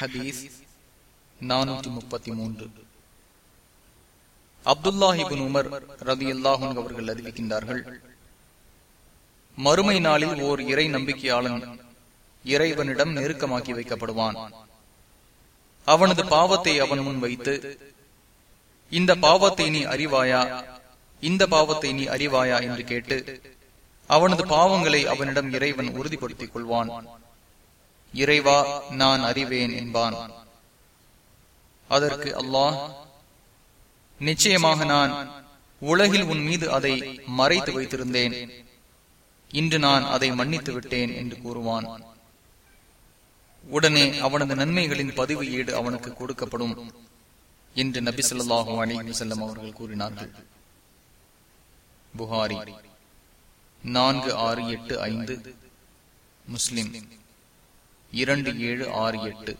ஹதீஸ் நானூற்றி முப்பத்தி மூன்று. அப்துல்லாஹிபின் உமர் ரதி அல்லாஹன் அவர்கள் அறிவிக்கின்றார்கள். மறுமை நாளில் ஓர் இறை நம்பிக்கையாளன் இறைவனிடம் நெருக்கமாக்கி வைக்கப்படுவான். அவனது பாவத்தை அவன் முன் வைத்து இந்த பாவத்தை நீ அறிவாயா? இந்த பாவத்தை நீ அறிவாயா? என்று கேட்டு அவனது பாவங்களை அவனிடம் இறைவன் உறுதிப்படுத்திக் கொள்வான். இறைவா நான் அறிவேன் என்பான். அதற்கு அல்லாஹ் நிச்சயமாக நான் உலகில் உன் மீது அதை மறைத்து வைத்திருந்தேன். இன்று நான் அதை மன்னித்து விட்டேன் என்று கூறுவான். உடனே அவனது நன்மைகளின் பதிவு ஈடு அவனுக்கு கொடுக்கப்படும் என்று நபி சொல்லாஹு அலி செல்லம் அவர்கள் கூறினார்கள். புகாரி நான்கு ஆறு எட்டு ஐந்து முஸ்லிம். இரண்டு ஏழு ஆறு எட்டு.